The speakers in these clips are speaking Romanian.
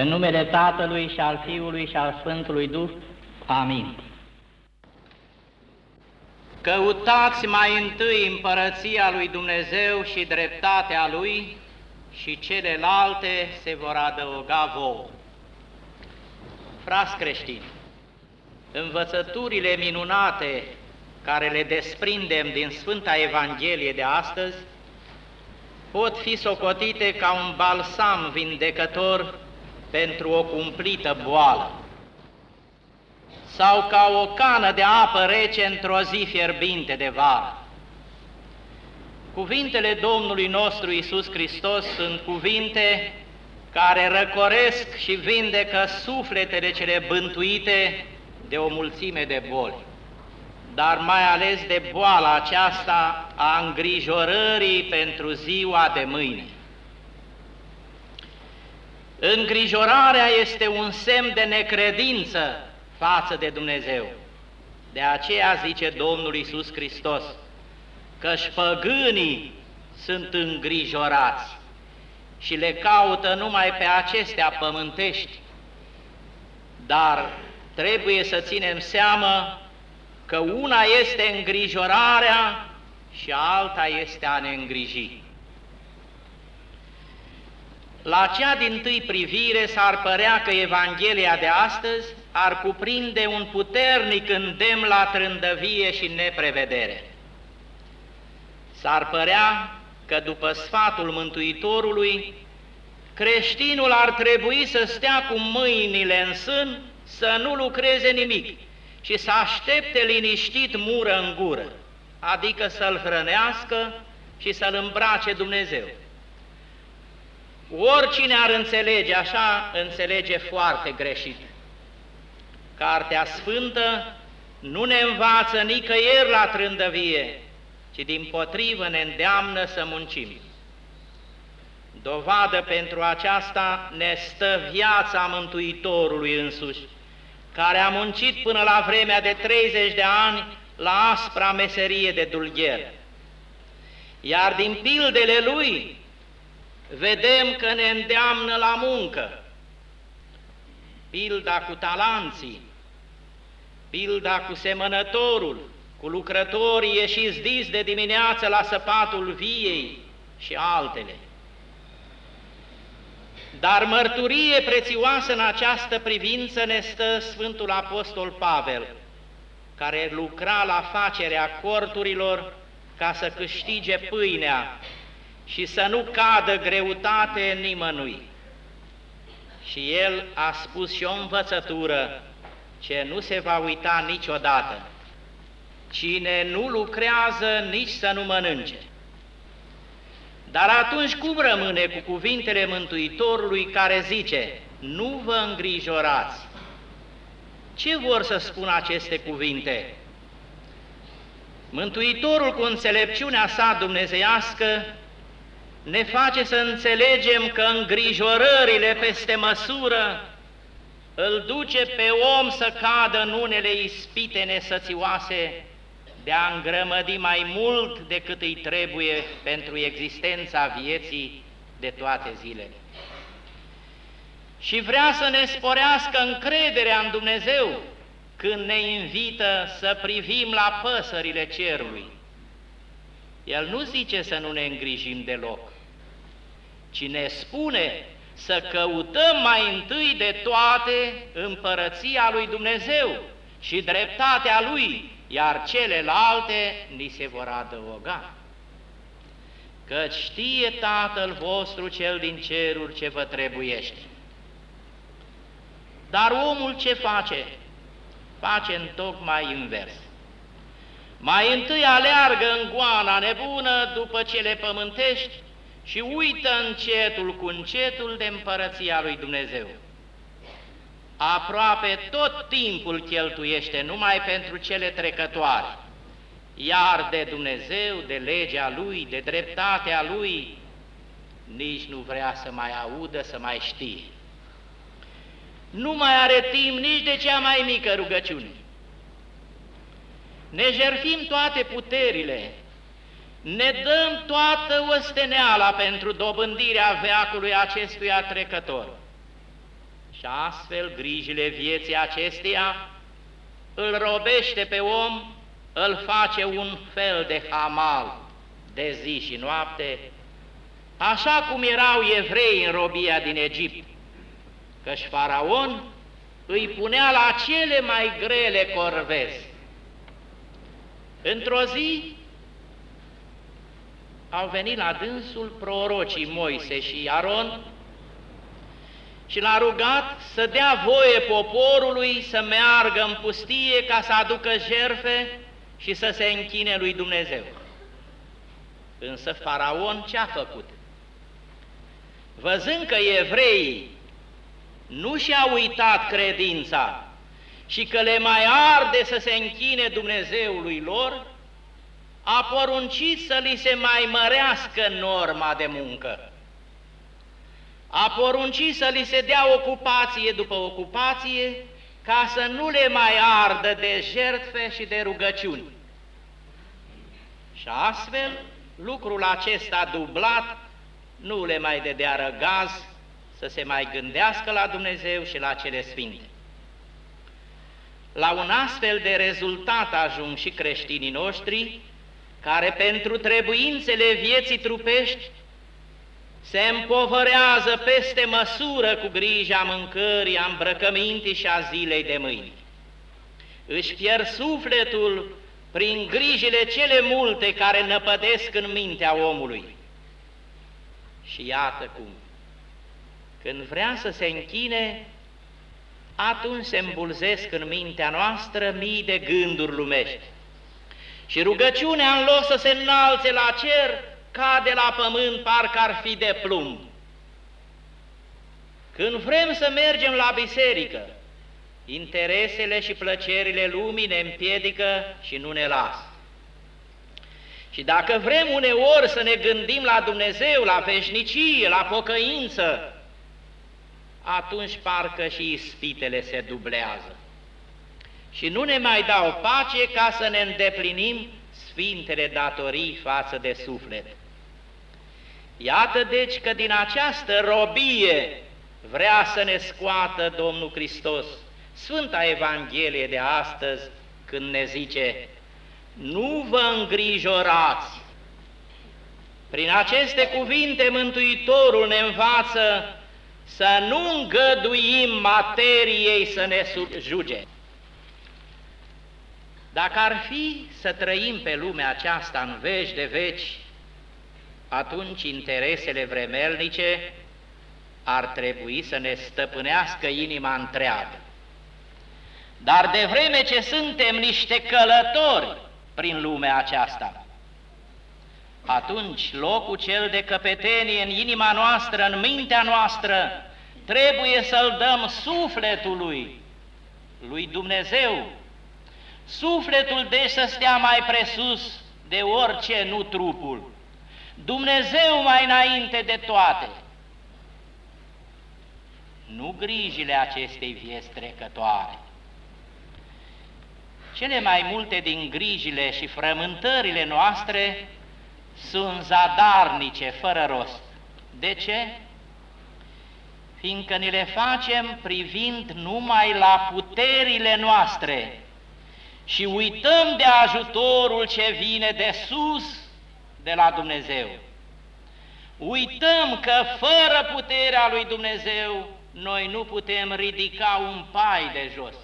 În numele Tatălui și al Fiului și al Sfântului Duh. Amin. Căutați mai întâi împărăția lui Dumnezeu și dreptatea lui și celelalte se vor adăuga vouă. Frați creștini, învățăturile minunate care le desprindem din Sfânta Evanghelie de astăzi pot fi socotite ca un balsam vindecător pentru o cumplită boală sau ca o cană de apă rece într-o zi fierbinte de vară. Cuvintele Domnului nostru Isus Hristos sunt cuvinte care răcoresc și vindecă sufletele cele bântuite de o mulțime de boli, dar mai ales de boala aceasta a îngrijorării pentru ziua de mâine. Îngrijorarea este un semn de necredință față de Dumnezeu. De aceea zice Domnul Isus Hristos, că-și păgânii sunt îngrijorați și le caută numai pe acestea pământești, dar trebuie să ținem seamă că una este îngrijorarea și alta este a ne îngriji. La cea din tâi privire s-ar părea că Evanghelia de astăzi ar cuprinde un puternic îndemn la trândăvie și neprevedere. S-ar părea că după sfatul Mântuitorului, creștinul ar trebui să stea cu mâinile în sân, să nu lucreze nimic și să aștepte liniștit mură în gură, adică să-l hrănească și să-l îmbrace Dumnezeu. Oricine ar înțelege așa, înțelege foarte greșit. Cartea Sfântă nu ne învață nicăieri la trândăvie, ci din potrivă ne îndeamnă să muncim. Dovadă pentru aceasta ne stă viața Mântuitorului însuși, care a muncit până la vremea de 30 de ani la aspra meserie de dulgher. Iar din pildele lui vedem că ne îndeamnă la muncă. Pilda cu talanții, pilda cu semănătorul, cu lucrătorii ieșiți dis de dimineață la săpatul viei și altele. Dar mărturie prețioasă în această privință ne stă Sfântul Apostol Pavel, care lucra la facerea corturilor ca să câștige pâinea și să nu cadă greutate în nimănui. Și el a spus și o învățătură ce nu se va uita niciodată. Cine nu lucrează, nici să nu mănânce. Dar atunci cum rămâne cu cuvintele Mântuitorului care zice, nu vă îngrijorați? Ce vor să spună aceste cuvinte? Mântuitorul cu înțelepciunea sa dumnezeiască ne face să înțelegem că îngrijorările peste măsură îl duce pe om să cadă în unele ispite nesățioase de a îngrămădi mai mult decât îi trebuie pentru existența vieții de toate zilele. Și vrea să ne sporească încrederea în Dumnezeu când ne invită să privim la păsările cerului. El nu zice să nu ne îngrijim deloc, ci ne spune să căutăm mai întâi de toate împărăția lui Dumnezeu și dreptatea Lui, iar celelalte ni se vor adăuga. Că știe Tatăl vostru cel din ceruri ce vă trebuiește. Dar omul ce face? Face în tocmai invers. Mai întâi aleargă în goana nebună după cele pământești și uită încetul cu încetul de împărăția lui Dumnezeu. Aproape tot timpul cheltuiește numai pentru cele trecătoare, iar de Dumnezeu, de legea Lui, de dreptatea Lui, nici nu vrea să mai audă, să mai știe. Nu mai are timp nici de cea mai mică rugăciune. Ne jerfim toate puterile, ne dăm toată osteneala pentru dobândirea veacului acestuia trecător. Și astfel grijile vieții acesteia îl robește pe om, îl face un fel de hamal de zi și noapte, așa cum erau evrei în robia din Egipt, căci faraon îi punea la cele mai grele corvezi. Într-o zi au venit la dânsul prorocii Moise și Aron și l-a rugat să dea voie poporului să meargă în pustie ca să aducă jerfe și să se închine lui Dumnezeu. Însă faraon ce a făcut? Văzând că evreii nu și-au uitat credința și că le mai arde să se închine Dumnezeului lor, a poruncit să li se mai mărească norma de muncă. A poruncit să li se dea ocupație după ocupație, ca să nu le mai ardă de jertfe și de rugăciuni. Și astfel, lucrul acesta dublat nu le mai dădea răgaz să se mai gândească la Dumnezeu și la cele sfinte. La un astfel de rezultat ajung și creștinii noștri, care pentru trebuințele vieții trupești se împovărează peste măsură cu grija mâncării, a îmbrăcămintii și a zilei de mâini. Își pierd sufletul prin grijile cele multe care năpădesc în mintea omului. Și iată cum, când vrea să se închine, atunci se îmbulzesc în mintea noastră mii de gânduri lumești. Și rugăciunea, în loc să se înalțe la cer, cade la pământ, parcă ar fi de plumb. Când vrem să mergem la biserică, interesele și plăcerile lumii ne împiedică și nu ne lasă. Și dacă vrem uneori să ne gândim la Dumnezeu, la veșnicie, la pocăință, atunci parcă și ispitele se dublează. Și nu ne mai dau pace ca să ne îndeplinim sfintele datorii față de suflet. Iată deci că din această robie vrea să ne scoată Domnul Hristos. Sfânta Evanghelie de astăzi când ne zice, nu vă îngrijorați. Prin aceste cuvinte Mântuitorul ne învață să nu îngăduim materiei să ne juge. Dacă ar fi să trăim pe lumea aceasta în veci de veci, atunci interesele vremelnice ar trebui să ne stăpânească inima întreagă. Dar de vreme ce suntem niște călători prin lumea aceasta, atunci locul cel de căpetenie în inima noastră, în mintea noastră, trebuie să-l dăm sufletului lui Dumnezeu. Sufletul de să stea mai presus de orice, nu trupul. Dumnezeu mai înainte de toate. Nu grijile acestei vieți trecătoare. Cele mai multe din grijile și frământările noastre sunt zadarnice, fără rost. De ce? Fiindcă ni le facem privind numai la puterile noastre și uităm de ajutorul ce vine de sus, de la Dumnezeu. Uităm că fără puterea lui Dumnezeu noi nu putem ridica un pai de jos.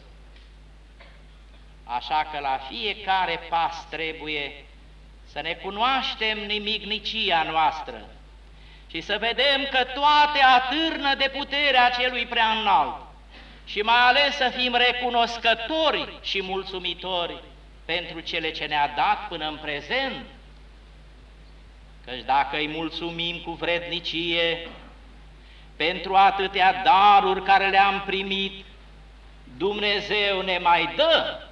Așa că la fiecare pas trebuie să ne cunoaștem nimicnicia noastră și să vedem că toate atârnă de puterea celui prea înalt și mai ales să fim recunoscători și mulțumitori pentru cele ce ne-a dat până în prezent, căci dacă îi mulțumim cu vrednicie pentru atâtea daruri care le-am primit, Dumnezeu ne mai dă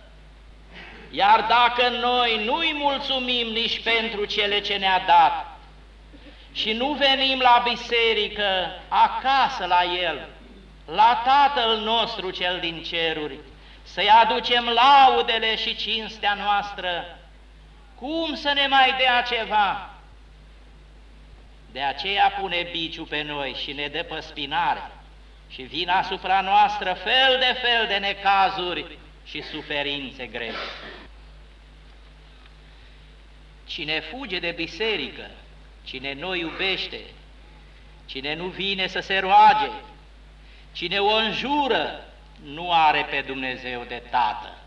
iar dacă noi nu-i mulțumim nici pentru cele ce ne-a dat și nu venim la biserică, acasă la El, la Tatăl nostru cel din ceruri, să-i aducem laudele și cinstea noastră, cum să ne mai dea ceva? De aceea pune biciu pe noi și ne dă păspinare și vin asupra noastră fel de fel de necazuri și suferințe grele. Cine fuge de biserică, cine nu iubește, cine nu vine să se roage, cine o înjură, nu are pe Dumnezeu de tată.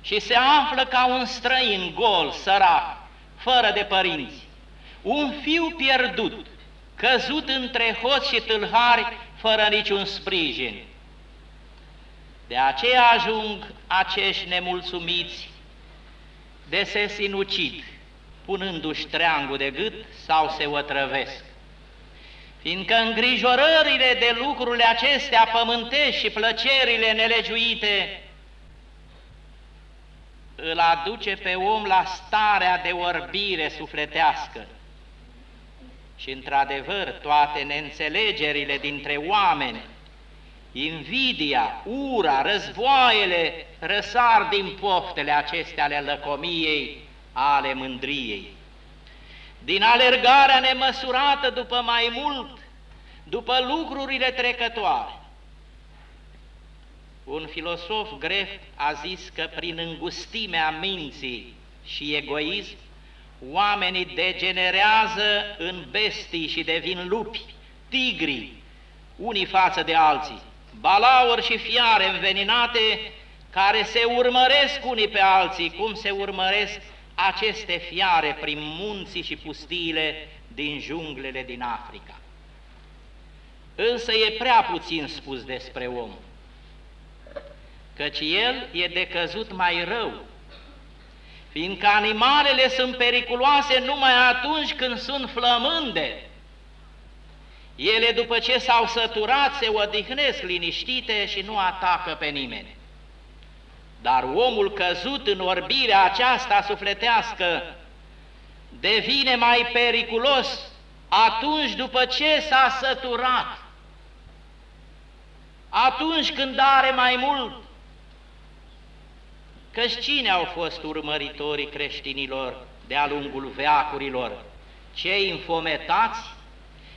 Și se află ca un străin gol, sărac, fără de părinți, un fiu pierdut, căzut între hoți și tâlhari, fără niciun sprijin. De aceea ajung acești nemulțumiți de se sinucid, punându-și treangul de gât sau se otrăvesc. Fiindcă îngrijorările de lucrurile acestea pământești și plăcerile nelegiuite îl aduce pe om la starea de orbire sufletească. Și într-adevăr, toate neînțelegerile dintre oameni, invidia, ura, războaiele răsar din poftele acestea ale lăcomiei, ale mândriei. Din alergarea nemăsurată după mai mult, după lucrurile trecătoare. Un filosof grec a zis că prin îngustimea minții și egoism, oamenii degenerează în bestii și devin lupi, tigri, unii față de alții balauri și fiare înveninate care se urmăresc unii pe alții, cum se urmăresc aceste fiare prin munții și pustiile din junglele din Africa. Însă e prea puțin spus despre om, căci el e decăzut mai rău, fiindcă animalele sunt periculoase numai atunci când sunt flămânde, ele, după ce s-au săturat, se odihnesc liniștite și nu atacă pe nimeni. Dar omul căzut în orbirea aceasta sufletească devine mai periculos atunci după ce s-a săturat, atunci când are mai mult. Căci cine au fost urmăritorii creștinilor de-a lungul veacurilor? Cei înfometați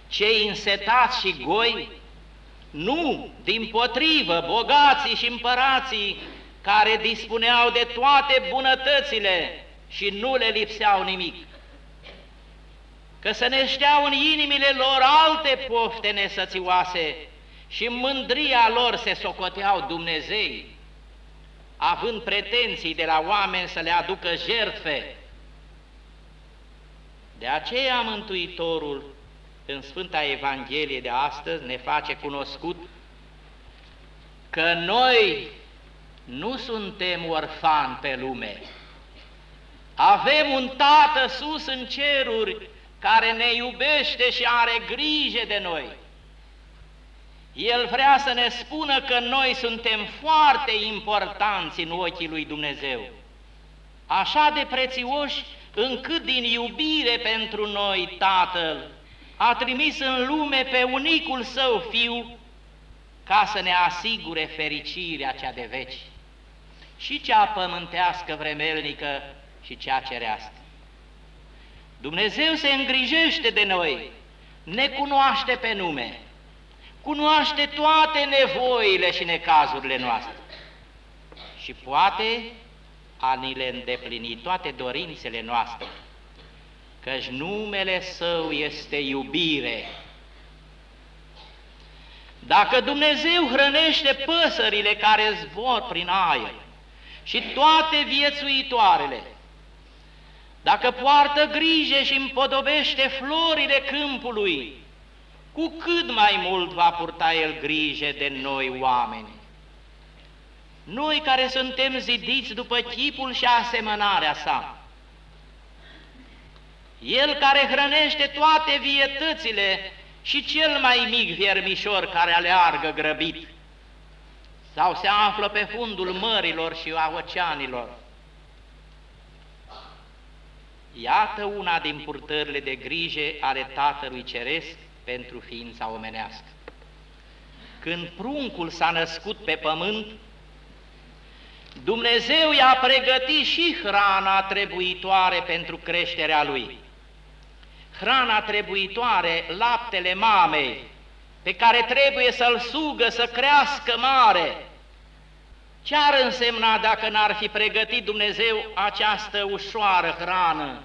cei însetați și goi, nu, din potrivă, bogații și împărații care dispuneau de toate bunătățile și nu le lipseau nimic. Că să ne șteau în inimile lor alte pofte nesățioase și în mândria lor se socoteau Dumnezei, având pretenții de la oameni să le aducă jertfe. De aceea Mântuitorul în Sfânta Evanghelie de astăzi ne face cunoscut că noi nu suntem orfani pe lume. Avem un Tată sus în ceruri care ne iubește și are grijă de noi. El vrea să ne spună că noi suntem foarte importanți în ochii lui Dumnezeu, așa de prețioși încât din iubire pentru noi Tatăl a trimis în lume pe unicul său fiu ca să ne asigure fericirea cea de veci, și cea pământească vremelnică și cea cerească. Dumnezeu se îngrijește de noi, ne cunoaște pe nume, cunoaște toate nevoile și necazurile noastre și poate a ni le îndeplini toate dorințele noastre căci numele Său este iubire. Dacă Dumnezeu hrănește păsările care zbor prin aer și toate viețuitoarele, dacă poartă grijă și împodobește florile câmpului, cu cât mai mult va purta El grijă de noi oameni. Noi care suntem zidiți după chipul și asemănarea sa, el care hrănește toate vietățile și cel mai mic viermișor care aleargă grăbit sau se află pe fundul mărilor și a oceanilor. Iată una din purtările de grijă ale Tatălui Ceresc pentru ființa omenească. Când pruncul s-a născut pe pământ, Dumnezeu i-a pregătit și hrana trebuitoare pentru creșterea lui hrana trebuitoare, laptele mamei, pe care trebuie să-l sugă să crească mare. Ce ar însemna dacă n-ar fi pregătit Dumnezeu această ușoară hrană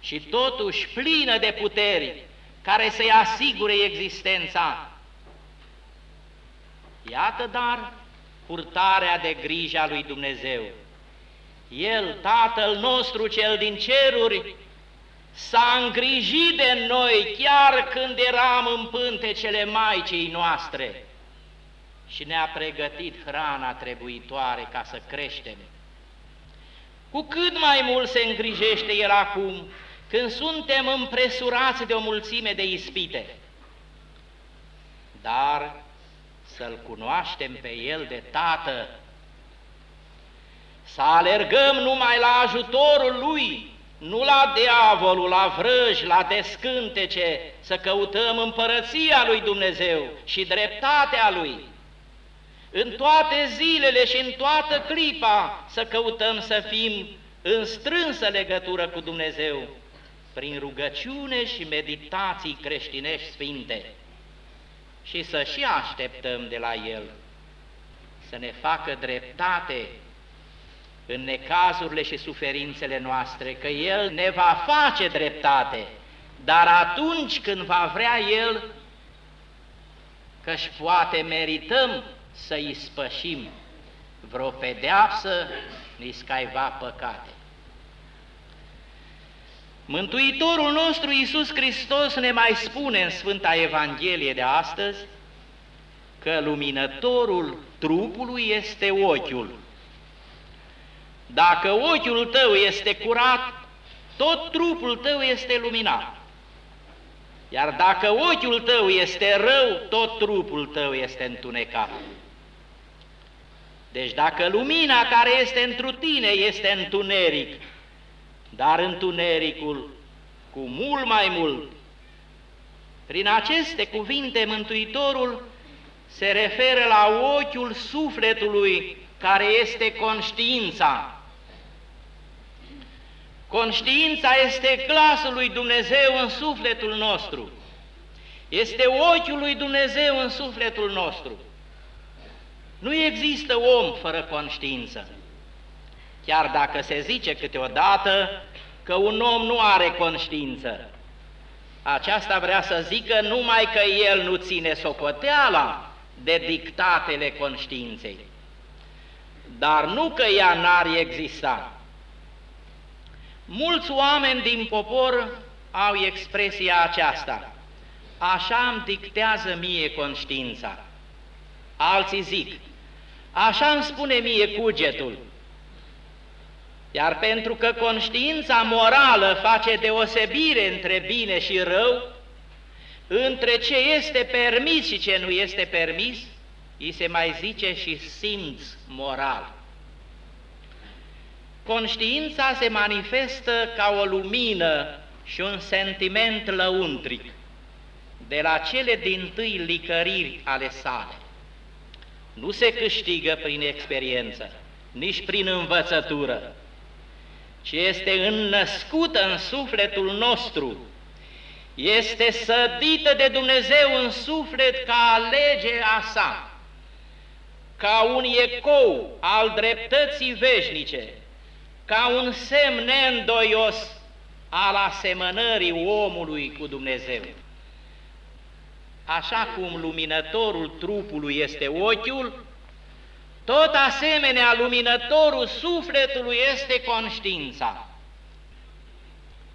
și totuși plină de puteri care să-i asigure existența? Iată dar purtarea de grijă a lui Dumnezeu. El, Tatăl nostru cel din ceruri, s-a îngrijit de noi chiar când eram în pântecele Maicii noastre și ne-a pregătit hrana trebuitoare ca să creștem. Cu cât mai mult se îngrijește El acum, când suntem împresurați de o mulțime de ispite. Dar să-L cunoaștem pe El de Tată, să alergăm numai la ajutorul Lui, nu la diavolul, la vrăji, la descântece, să căutăm împărăția lui Dumnezeu și dreptatea Lui. În toate zilele și în toată clipa să căutăm să fim în strânsă legătură cu Dumnezeu, prin rugăciune și meditații creștinești sfinte și să și așteptăm de la El să ne facă dreptate în necazurile și suferințele noastre, că El ne va face dreptate, dar atunci când va vrea El, că-și poate merităm să îi spășim vreo pedeapsă, ni scaiva păcate. Mântuitorul nostru Iisus Hristos ne mai spune în Sfânta Evanghelie de astăzi că luminătorul trupului este ochiul. Dacă ochiul tău este curat, tot trupul tău este luminat. Iar dacă ochiul tău este rău, tot trupul tău este întunecat. Deci dacă lumina care este întru tine este întuneric, dar întunericul cu mult mai mult. Prin aceste cuvinte, Mântuitorul se referă la ochiul sufletului care este conștiința. Conștiința este glasul lui Dumnezeu în sufletul nostru. Este ochiul lui Dumnezeu în sufletul nostru. Nu există om fără conștiință. Chiar dacă se zice câteodată că un om nu are conștiință, aceasta vrea să zică numai că el nu ține socoteala de dictatele conștiinței, dar nu că ea n-ar exista. Mulți oameni din popor au expresia aceasta, așa îmi dictează mie conștiința. Alții zic, așa îmi spune mie cugetul, iar pentru că conștiința morală face deosebire între bine și rău, între ce este permis și ce nu este permis, îi se mai zice și simț moral. Conștiința se manifestă ca o lumină și un sentiment lăuntric de la cele din tâi licăriri ale sale. Nu se câștigă prin experiență, nici prin învățătură, ci este înnăscută în sufletul nostru, este sădită de Dumnezeu în suflet ca lege a sa, ca un ecou al dreptății veșnice, ca un semn neîndoios al asemănării omului cu Dumnezeu. Așa cum luminătorul trupului este ochiul, tot asemenea, luminătorul sufletului este conștiința.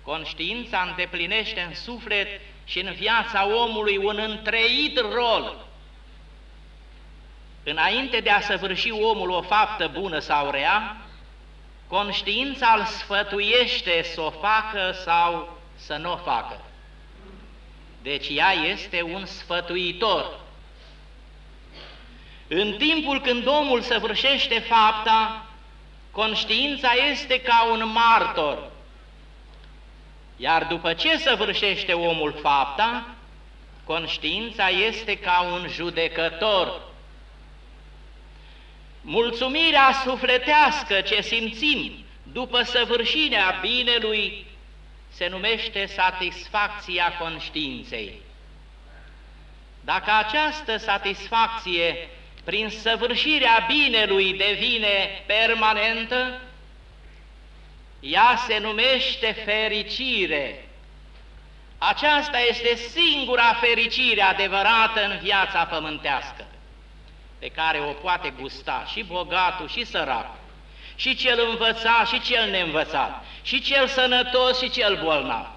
Conștiința îndeplinește în suflet și în viața omului un întreit rol. Înainte de a săvârși omul o faptă bună sau rea, conștiința îl sfătuiește să o facă sau să nu o facă. Deci ea este un sfătuitor. În timpul când omul săvârșește fapta, conștiința este ca un martor. Iar după ce săvârșește omul fapta, conștiința este ca un judecător. Mulțumirea sufletească ce simțim după săvârșirea binelui se numește satisfacția conștiinței. dacă această satisfacție prin săvârșirea binelui devine permanentă, ea se numește fericire. Aceasta este singura fericire adevărată în viața pământească, pe care o poate gusta și bogatul și săracul, și cel învățat și cel neînvățat, și cel sănătos și cel bolnav.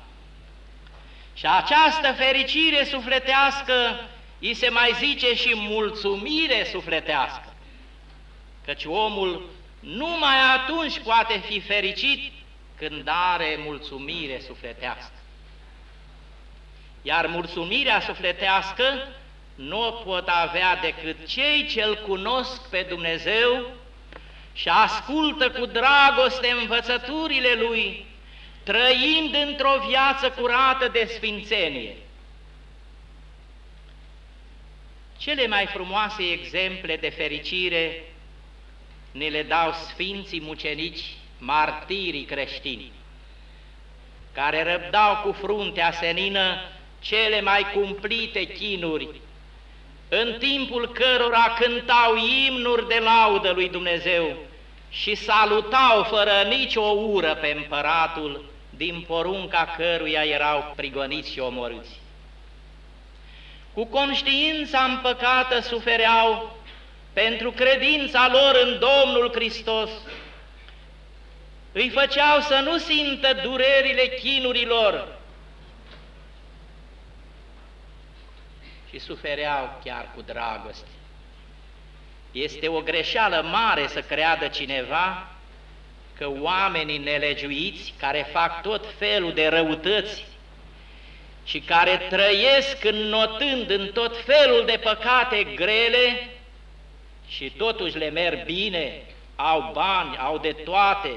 Și această fericire sufletească îi se mai zice și mulțumire sufletească, căci omul numai atunci poate fi fericit când are mulțumire sufletească. Iar mulțumirea sufletească nu o pot avea decât cei ce îl cunosc pe Dumnezeu și ascultă cu dragoste învățăturile Lui, trăind într-o viață curată de sfințenie. Cele mai frumoase exemple de fericire ne le dau Sfinții Mucenici, martirii creștini, care răbdau cu fruntea senină cele mai cumplite chinuri, în timpul cărora cântau imnuri de laudă lui Dumnezeu și salutau fără nicio ură pe împăratul, din porunca căruia erau prigoniți și omorâți cu conștiința împăcată sufereau pentru credința lor în Domnul Hristos. Îi făceau să nu simtă durerile chinurilor și sufereau chiar cu dragoste. Este o greșeală mare să creadă cineva că oamenii nelegiuiți care fac tot felul de răutăți și care trăiesc înnotând în tot felul de păcate grele și totuși le merg bine, au bani, au de toate,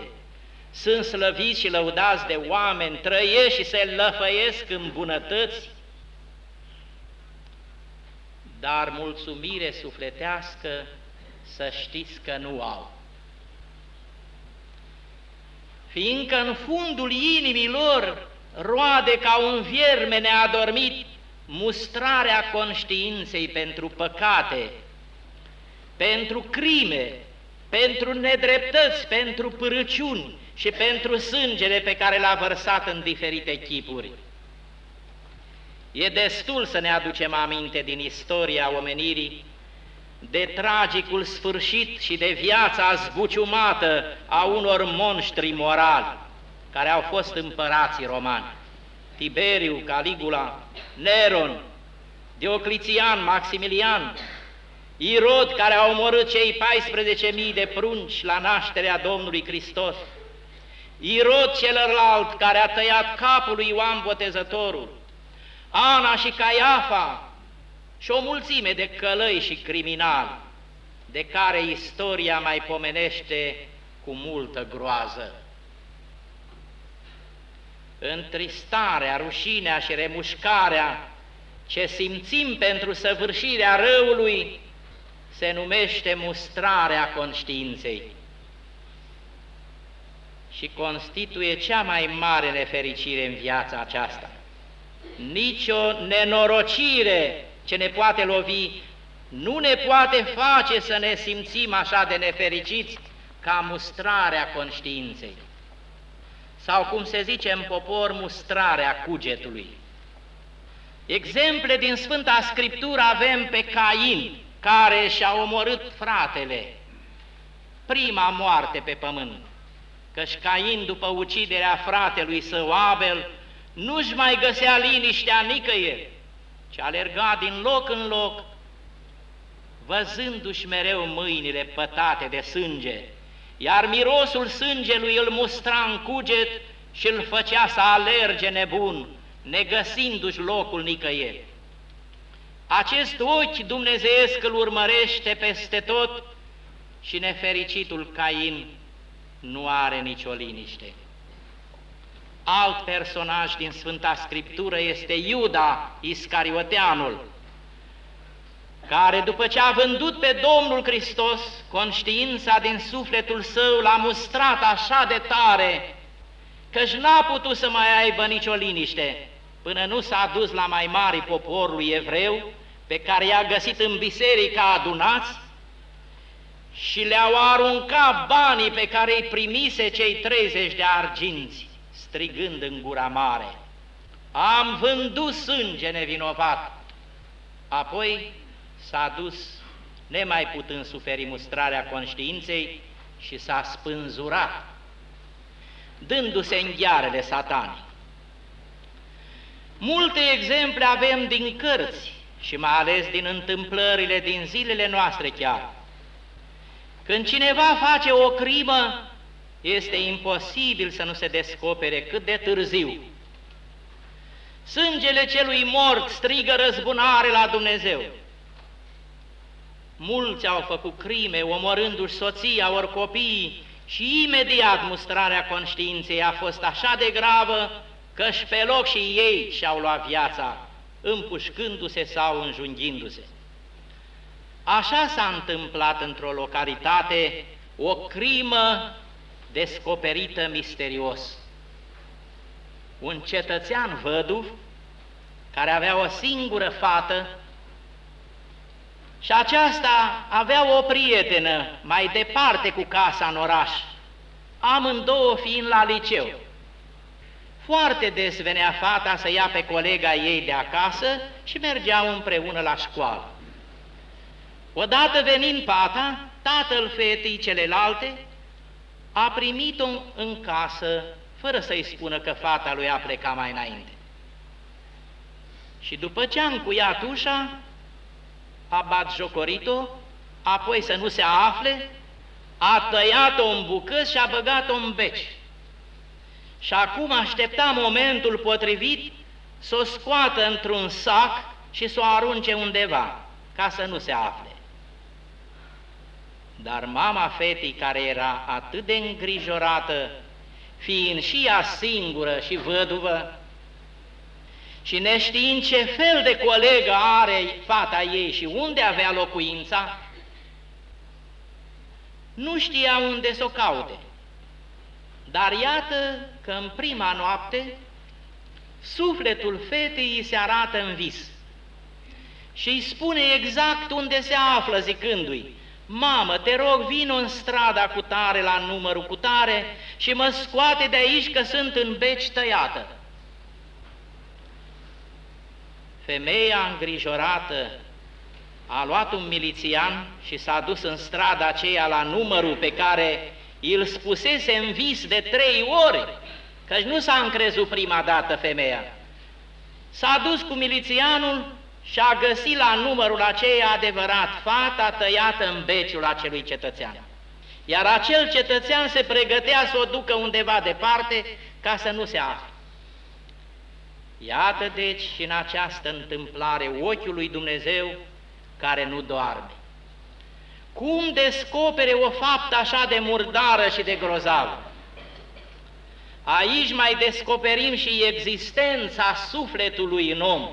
sunt slăviți și lăudați de oameni, trăiesc și se lăfăiesc în bunătăți, dar mulțumire sufletească să știți că nu au. Fiindcă în fundul inimii lor roade ca un vierme neadormit mustrarea conștiinței pentru păcate, pentru crime, pentru nedreptăți, pentru părăciuni și pentru sângele pe care l-a vărsat în diferite chipuri. E destul să ne aducem aminte din istoria omenirii de tragicul sfârșit și de viața zbuciumată a unor monștri morali care au fost împărații romani, Tiberiu, Caligula, Neron, Diocletian, Maximilian, Irod, care a omorât cei 14.000 de prunci la nașterea Domnului Hristos, Irod celălalt care a tăiat capul lui Ioan Botezătorul, Ana și Caiafa și o mulțime de călăi și criminali, de care istoria mai pomenește cu multă groază întristarea, rușinea și remușcarea ce simțim pentru săvârșirea răului se numește mustrarea conștiinței și constituie cea mai mare nefericire în viața aceasta. Nici o nenorocire ce ne poate lovi nu ne poate face să ne simțim așa de nefericiți ca mustrarea conștiinței. Sau cum se zice în popor, mustrarea cugetului. Exemple din Sfânta Scriptură avem pe Cain, care și-a omorât fratele, prima moarte pe pământ, căci Cain, după uciderea fratelui său Abel, nu-și mai găsea liniștea nicăieri, ci alerga din loc în loc, văzându-și mereu mâinile pătate de sânge, iar mirosul sângelui îl mustra în cuget și îl făcea să alerge nebun, negăsindu-și locul nicăieri. Acest ochi dumnezeiesc îl urmărește peste tot și nefericitul Cain nu are nicio liniște. Alt personaj din Sfânta Scriptură este Iuda Iscarioteanul, care după ce a vândut pe Domnul Hristos, conștiința din sufletul său l-a mustrat așa de tare, căci n-a putut să mai aibă nicio liniște, până nu s-a dus la mai mari poporului evreu, pe care i-a găsit în biserica adunați și le-au aruncat banii pe care îi primise cei 30 de arginți, strigând în gura mare, Am vândut sânge nevinovat! Apoi s-a dus, nemai putând suferi mustrarea conștiinței, și s-a spânzurat, dându-se în ghearele satanii. Multe exemple avem din cărți și mai ales din întâmplările din zilele noastre chiar. Când cineva face o crimă, este imposibil să nu se descopere cât de târziu. Sângele celui mort strigă răzbunare la Dumnezeu. Mulți au făcut crime, omorându-și soția ori copiii, și imediat mustrarea conștiinței a fost așa de gravă că-și pe loc și ei și-au luat viața, împușcându-se sau înjunghindu-se. Așa s-a întâmplat într-o localitate o crimă descoperită misterios. Un cetățean văduv, care avea o singură fată, și aceasta avea o prietenă mai departe cu casa în oraș, amândouă fiind la liceu. Foarte des venea fata să ia pe colega ei de acasă și mergeau împreună la școală. Odată venind fata, tatăl fetii celelalte a primit-o în casă, fără să-i spună că fata lui a plecat mai înainte. Și după ce a încuiat ușa, a bat jocorit-o, apoi să nu se afle, a tăiat-o în bucăți și a băgat-o în beci. Și acum aștepta momentul potrivit să o scoată într-un sac și să o arunce undeva, ca să nu se afle. Dar mama fetii, care era atât de îngrijorată, fiind și ea singură și văduvă, și neștiind ce fel de colegă are fata ei și unde avea locuința, nu știa unde să o caute. Dar iată că în prima noapte sufletul fetei îi se arată în vis și îi spune exact unde se află zicându-i, Mamă, te rog, vin în strada cu tare la numărul cu tare și mă scoate de aici că sunt în beci tăiată. Femeia îngrijorată a luat un milițian și s-a dus în strada aceea la numărul pe care îl spusese în vis de trei ori, căci nu s-a încrezut prima dată femeia. S-a dus cu milițianul și a găsit la numărul aceea adevărat fata tăiată în beciul acelui cetățean. Iar acel cetățean se pregătea să o ducă undeva departe ca să nu se afle. Iată deci și în această întâmplare ochiul lui Dumnezeu care nu doarme. Cum descopere o faptă așa de murdară și de grozavă? Aici mai descoperim și existența sufletului în om,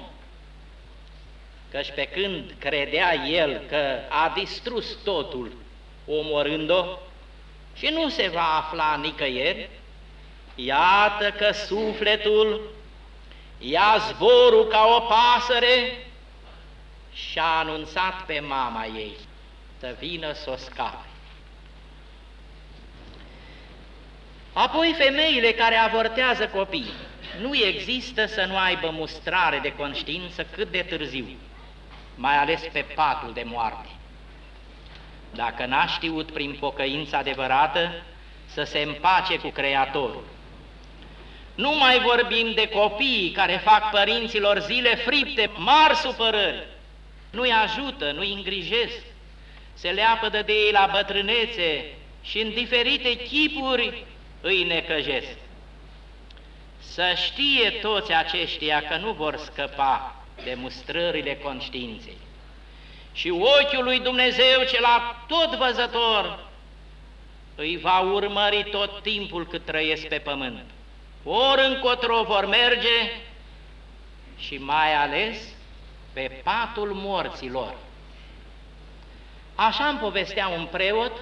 căci pe când credea el că a distrus totul omorând-o și nu se va afla nicăieri, iată că sufletul ia zborul ca o pasăre și a anunțat pe mama ei să vină să o scape. Apoi femeile care avortează copii, nu există să nu aibă mustrare de conștiință cât de târziu, mai ales pe patul de moarte. Dacă n-a știut prin pocăință adevărată să se împace cu Creatorul, nu mai vorbim de copiii care fac părinților zile fripte, mari supărări. Nu-i ajută, nu-i îngrijesc, se leapădă de ei la bătrânețe și în diferite chipuri îi necăjesc. Să știe toți aceștia că nu vor scăpa de mustrările conștiinței. Și ochiul lui Dumnezeu cel tot văzător îi va urmări tot timpul cât trăiesc pe pământ ori încotro vor merge și mai ales pe patul morților. Așa îmi povestea un preot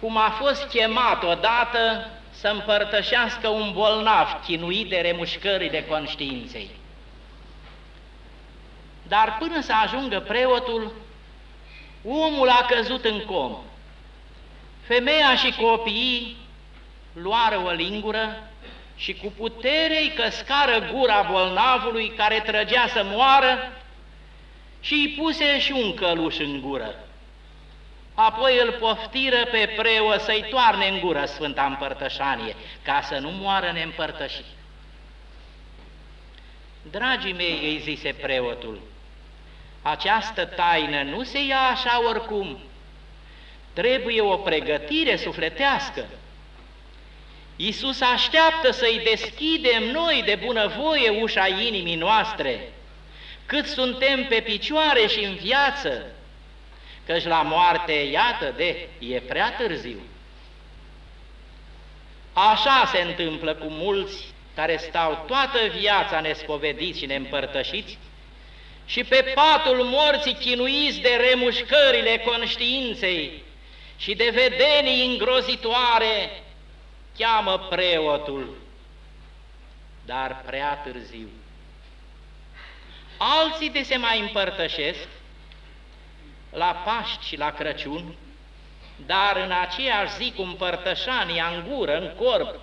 cum a fost chemat odată să împărtășească un bolnav chinuit de remușcările conștiinței. Dar până să ajungă preotul, omul a căzut în com. Femeia și copiii luară o lingură și cu putere îi căscară gura bolnavului care trăgea să moară și îi puse și un căluș în gură. Apoi îl poftiră pe preot să-i toarne în gură Sfânta Împărtășanie, ca să nu moară neîmpărtășit. Dragii mei, îi zise preotul, această taină nu se ia așa oricum, trebuie o pregătire sufletească. Iisus așteaptă să-i deschidem noi de bunăvoie ușa inimii noastre, cât suntem pe picioare și în viață, căci la moarte, iată de, e prea târziu. Așa se întâmplă cu mulți care stau toată viața nespovediți și neîmpărtășiți și pe patul morții chinuiți de remușcările conștiinței și de vedenii îngrozitoare, cheamă preotul, dar prea târziu. Alții de se mai împărtășesc la Paști și la Crăciun, dar în aceeași zi cu împărtășania în gură, în corp,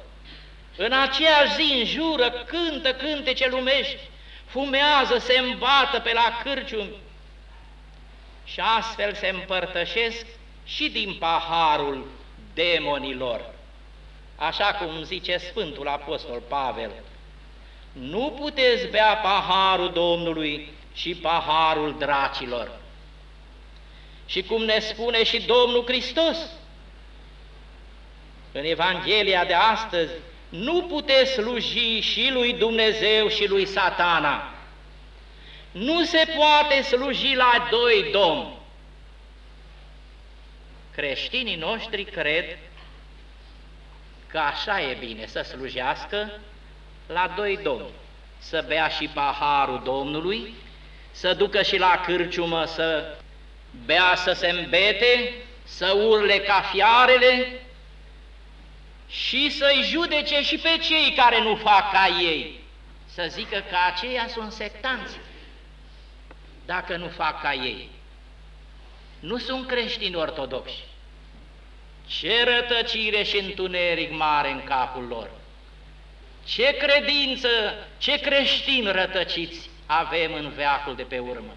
în aceeași zi înjură, cântă cântece lumești, fumează, se îmbată pe la cârciumi și astfel se împărtășesc și din paharul demonilor. Așa cum zice Sfântul Apostol Pavel, nu puteți bea paharul Domnului și paharul dracilor. Și cum ne spune și Domnul Hristos în Evanghelia de astăzi, nu puteți sluji și lui Dumnezeu și lui satana. Nu se poate sluji la doi domni. Creștinii noștri cred că așa e bine să slujească la doi domni, să bea și paharul Domnului, să ducă și la cârciumă să bea să se îmbete, să urle ca fiarele și să-i judece și pe cei care nu fac ca ei, să zică că aceia sunt sectanți, dacă nu fac ca ei. Nu sunt creștini ortodoxi. Ce rătăcire și întuneric mare în capul lor! Ce credință, ce creștini rătăciți avem în veacul de pe urmă!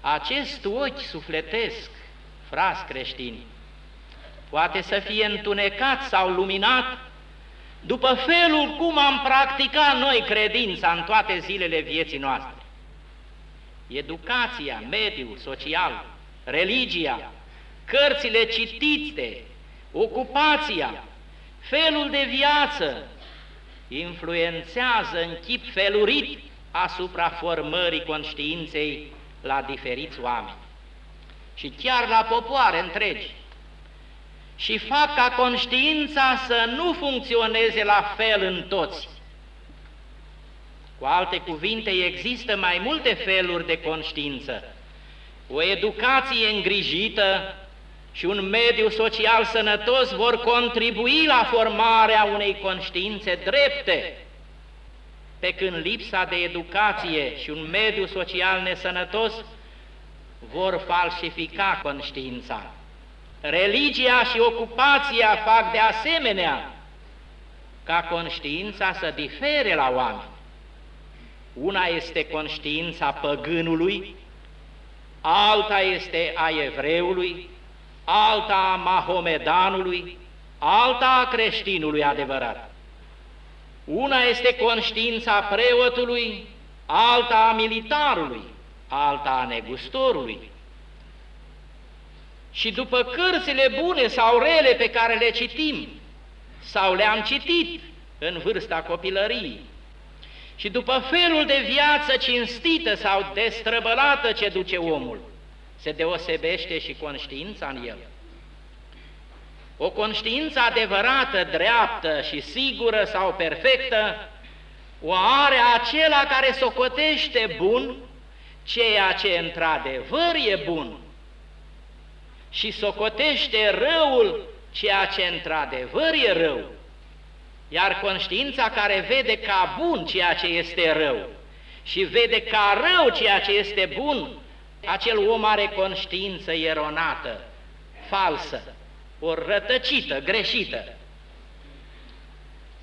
Acest ochi sufletesc, frați creștini, poate să fie întunecat sau luminat după felul cum am practicat noi credința în toate zilele vieții noastre. Educația, mediul social, religia, cărțile citite, ocupația, felul de viață influențează în chip felurit asupra formării conștiinței la diferiți oameni și chiar la popoare întregi și fac ca conștiința să nu funcționeze la fel în toți. Cu alte cuvinte, există mai multe feluri de conștiință. O educație îngrijită și un mediu social sănătos vor contribui la formarea unei conștiințe drepte, pe când lipsa de educație și un mediu social nesănătos vor falsifica conștiința. Religia și ocupația fac de asemenea ca conștiința să difere la oameni. Una este conștiința păgânului, alta este a evreului, alta a mahomedanului, alta a creștinului adevărat. Una este conștiința preotului, alta a militarului, alta a negustorului. Și după cărțile bune sau rele pe care le citim, sau le-am citit în vârsta copilăriei, și după felul de viață cinstită sau destrăbălată ce duce omul, se deosebește și conștiința în el. O conștiință adevărată, dreaptă și sigură sau perfectă o are acela care socotește bun ceea ce într-adevăr e bun și socotește răul ceea ce într-adevăr e rău, iar conștiința care vede ca bun ceea ce este rău și vede ca rău ceea ce este bun, acel om are conștiință eronată, falsă, o rătăcită, greșită.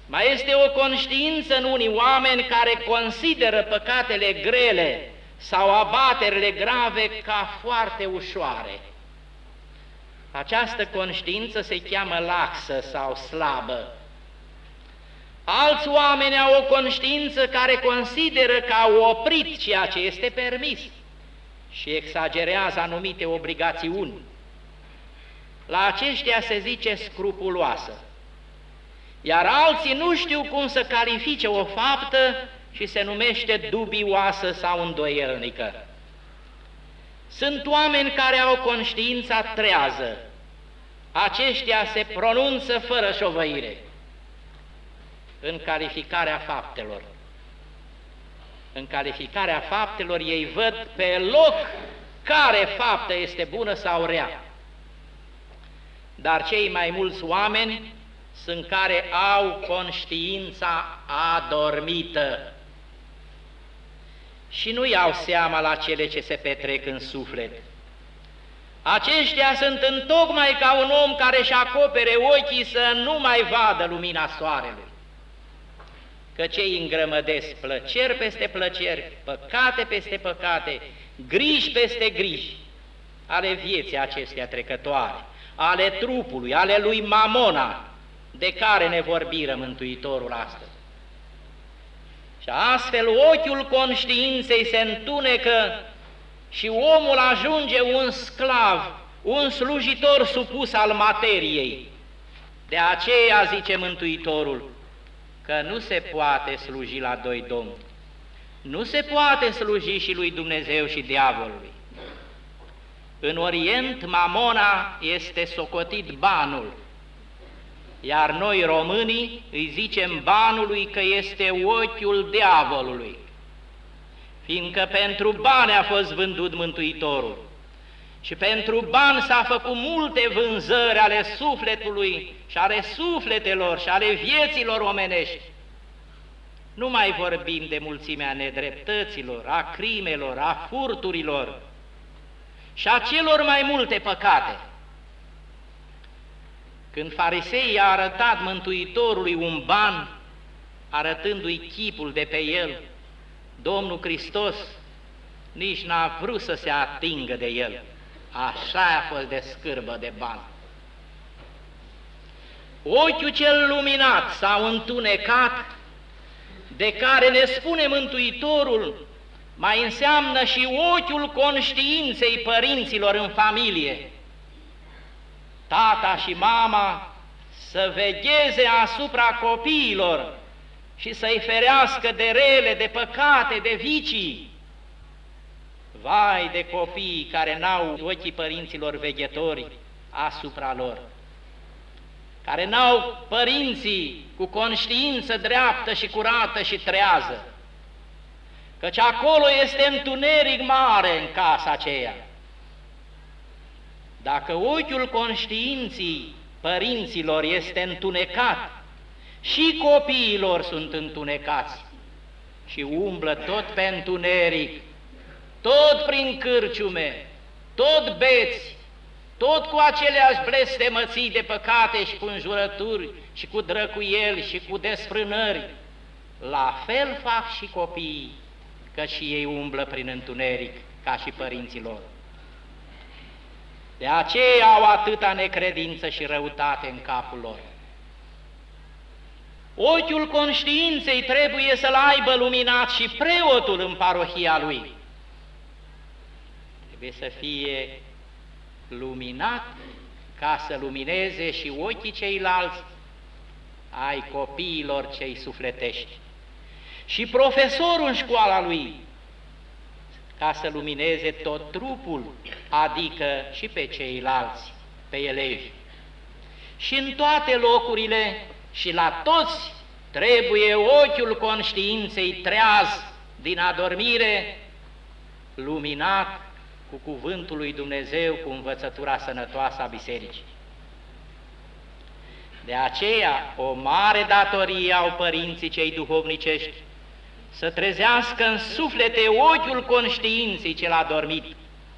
Mai este o conștiință în unii oameni care consideră păcatele grele sau abaterile grave ca foarte ușoare. Această conștiință se cheamă laxă sau slabă. Alți oameni au o conștiință care consideră că au oprit ceea ce este permis și exagerează anumite obligațiuni. La aceștia se zice scrupuloasă, iar alții nu știu cum să califice o faptă și se numește dubioasă sau îndoielnică. Sunt oameni care au conștiința trează, aceștia se pronunță fără șovăire în calificarea faptelor. În calificarea faptelor ei văd pe loc care faptă este bună sau rea. Dar cei mai mulți oameni sunt care au conștiința adormită și nu iau seama la cele ce se petrec în suflet. Aceștia sunt întocmai ca un om care își acopere ochii să nu mai vadă lumina soarelui. Că cei îngrămădesc plăceri peste plăceri, păcate peste păcate, griji peste griji ale vieții acestea trecătoare, ale trupului, ale lui Mamona, de care ne vorbiră Mântuitorul astăzi. Și astfel ochiul conștiinței se întunecă și omul ajunge un sclav, un slujitor supus al materiei. De aceea zice Mântuitorul că nu se poate sluji la doi domni. Nu se poate sluji și lui Dumnezeu și diavolului. În Orient, mamona este socotit banul, iar noi românii îi zicem banului că este ochiul diavolului fiindcă pentru bani a fost vândut Mântuitorul și pentru bani s-a făcut multe vânzări ale sufletului și ale sufletelor și ale vieților omenești. Nu mai vorbim de mulțimea nedreptăților, a crimelor, a furturilor și a celor mai multe păcate. Când fariseii a arătat Mântuitorului un ban, arătându-i chipul de pe el, Domnul Hristos nici n-a vrut să se atingă de el. Așa a fost de scârbă de bani. Ochiul cel luminat s-a întunecat, de care ne spune Mântuitorul, mai înseamnă și ochiul conștiinței părinților în familie. Tata și mama să vegheze asupra copiilor, și să-i ferească de rele, de păcate, de vicii. Vai de copii care n-au ochii părinților veghetori asupra lor, care n-au părinții cu conștiință dreaptă și curată și trează, căci acolo este întuneric mare în casa aceea. Dacă ochiul conștiinții părinților este întunecat, și copiilor sunt întunecați și umblă tot pe întuneric, tot prin cârciume, tot beți, tot cu aceleași blestemății de păcate și cu înjurături și cu drăcuieli și cu desfrânări, la fel fac și copiii, că și ei umblă prin întuneric ca și părinților. De aceea au atâta necredință și răutate în capul lor. Ochiul conștiinței trebuie să-l aibă luminat și preotul în parohia lui. Trebuie să fie luminat ca să lumineze și ochii ceilalți ai copiilor cei sufletești. Și profesorul în școala lui, ca să lumineze tot trupul, adică și pe ceilalți, pe elevi. Și în toate locurile și la toți trebuie ochiul conștiinței treaz din adormire, luminat cu cuvântul lui Dumnezeu, cu învățătura sănătoasă a bisericii. De aceea, o mare datorie au părinții cei duhovnicești să trezească în suflete ochiul conștiinței cel adormit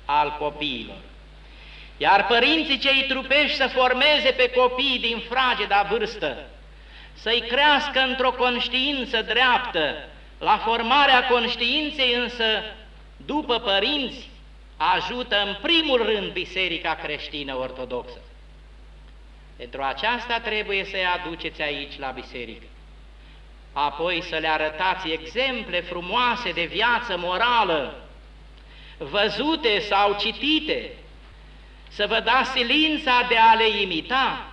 al copiilor. Iar părinții cei trupești să formeze pe copiii din frageda vârstă, să-i crească într-o conștiință dreaptă, la formarea conștiinței însă, după părinți, ajută în primul rând Biserica creștină ortodoxă. Pentru aceasta trebuie să-i aduceți aici la biserică. Apoi să le arătați exemple frumoase de viață morală, văzute sau citite, să vă dați silința de a le imita.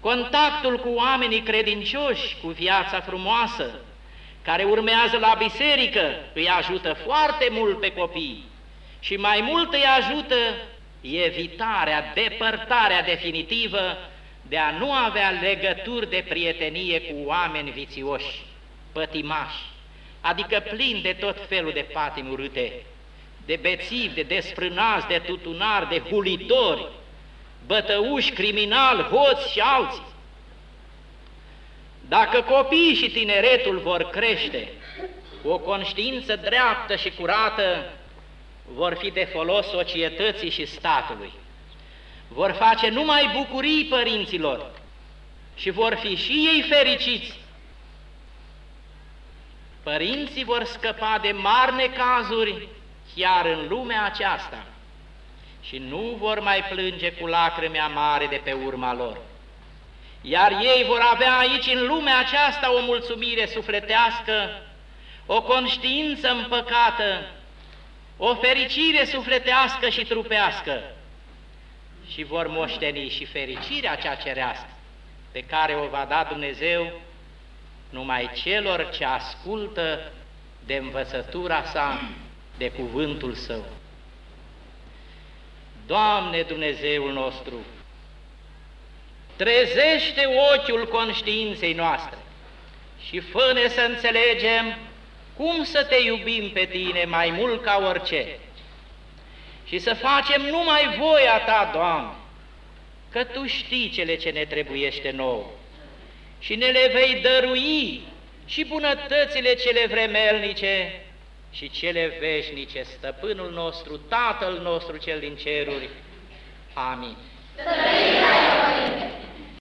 Contactul cu oamenii credincioși, cu viața frumoasă, care urmează la biserică, îi ajută foarte mult pe copii și mai mult îi ajută evitarea, depărtarea definitivă de a nu avea legături de prietenie cu oameni vițioși, pătimași, adică plini de tot felul de patimi urâte, de bețivi, de desfrânați, de tutunari, de hulitori, bătăuși, criminali, hoți și alții. Dacă copiii și tineretul vor crește cu o conștiință dreaptă și curată, vor fi de folos societății și statului. Vor face numai bucurii părinților și vor fi și ei fericiți. Părinții vor scăpa de mari necazuri chiar în lumea aceasta și nu vor mai plânge cu lacrimi amare de pe urma lor. Iar ei vor avea aici în lumea aceasta o mulțumire sufletească, o conștiință împăcată o fericire sufletească și trupească și vor moșteni și fericirea cea cerească pe care o va da Dumnezeu numai celor ce ascultă de învățătura sa, de cuvântul său. Doamne Dumnezeul nostru, trezește ochiul conștiinței noastre și fă să înțelegem cum să te iubim pe tine mai mult ca orice și să facem numai voia ta, Doamne, că Tu știi cele ce ne trebuiește nouă și ne le vei dărui și bunătățile cele vremelnice și cele veșnice, Stăpânul nostru, Tatăl nostru cel din ceruri. Amin. Să